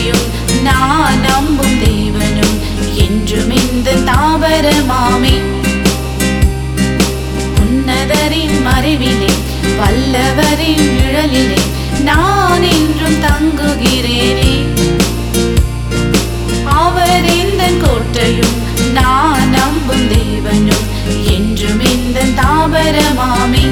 கிருபையும் நான் நம்பும் தேவனும் என்றும் இந்த தாவரமாமே. உன்னதரின் மறைவிலே வல்லவரின் நிழலிலே நான் என்றும் தங்குகிறேனே. அவர் இந்த கோட்டையும் நான் நம்பும் தேவனும் என்றும் இந்த தாவரமாமே.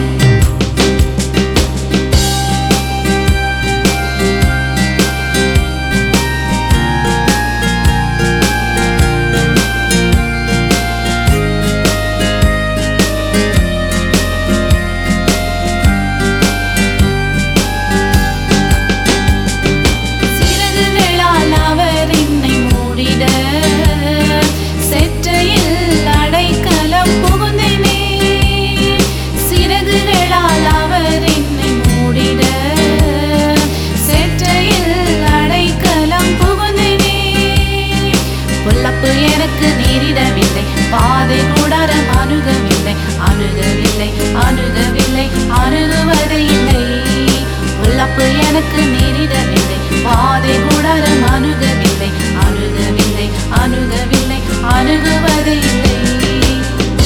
எனக்கு நேரிடவில்லை. பாதை கூடாரம் அணுகவில்லை. அணுகவில்லை அணுகவில்லை அணுகுவதில்லை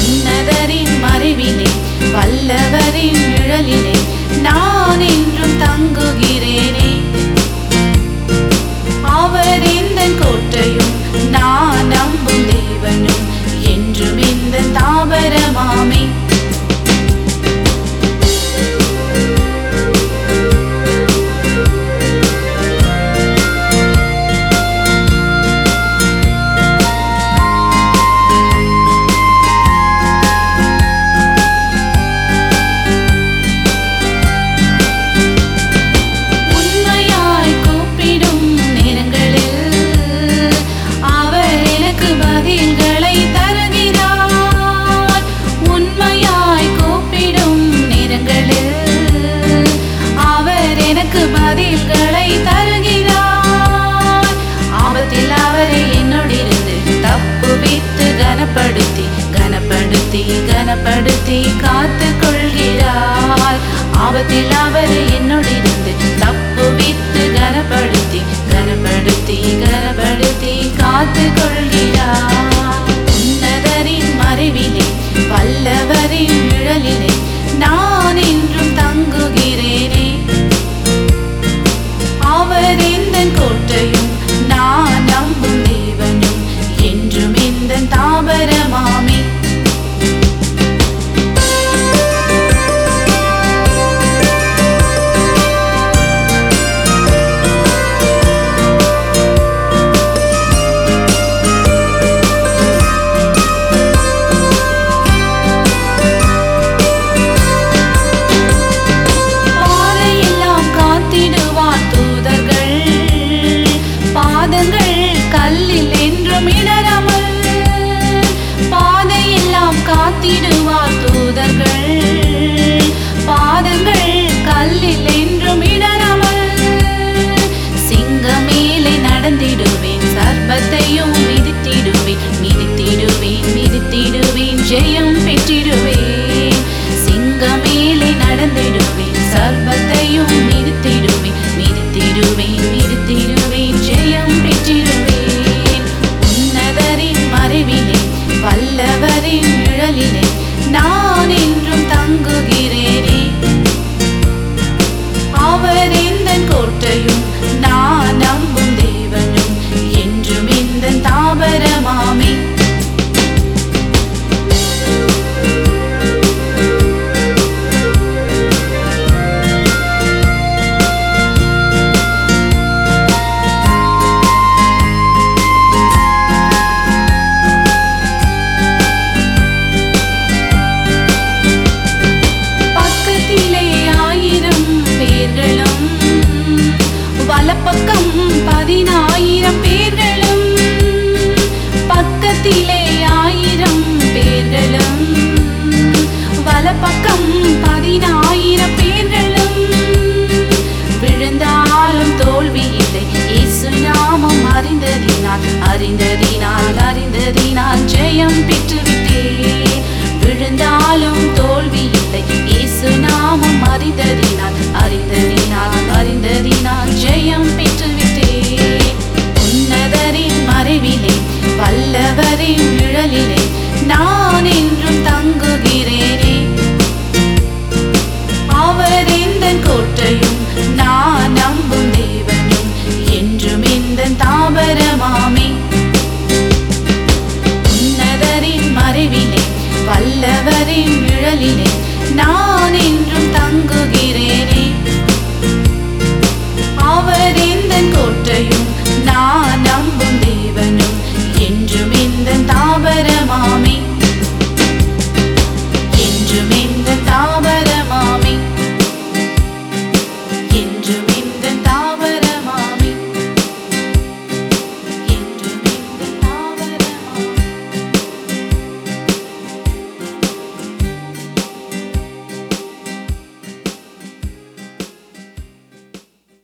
உன்னதரின் மறைவிலே வல்லவரின் அறிந்ததினால் அறிந்ததினால் ஜெயம் பெற்றுவிட்டேன். விழுந்தாலும் தோல்வியில்லை இயேசு நாமம் அறிந்ததினால் அறிந்ததினால் அறிந்ததினால் ஜெயம் பெற்று விட்டேன் உன்னதரின் மறைவிலே வல்லவரின் நிழலிலே நான் என்றும் தங்குகிறேனே. அவர் இந்த கோட்டையும் நான் நம்பும் தேவனும் என்றும் இந்த தாவரமா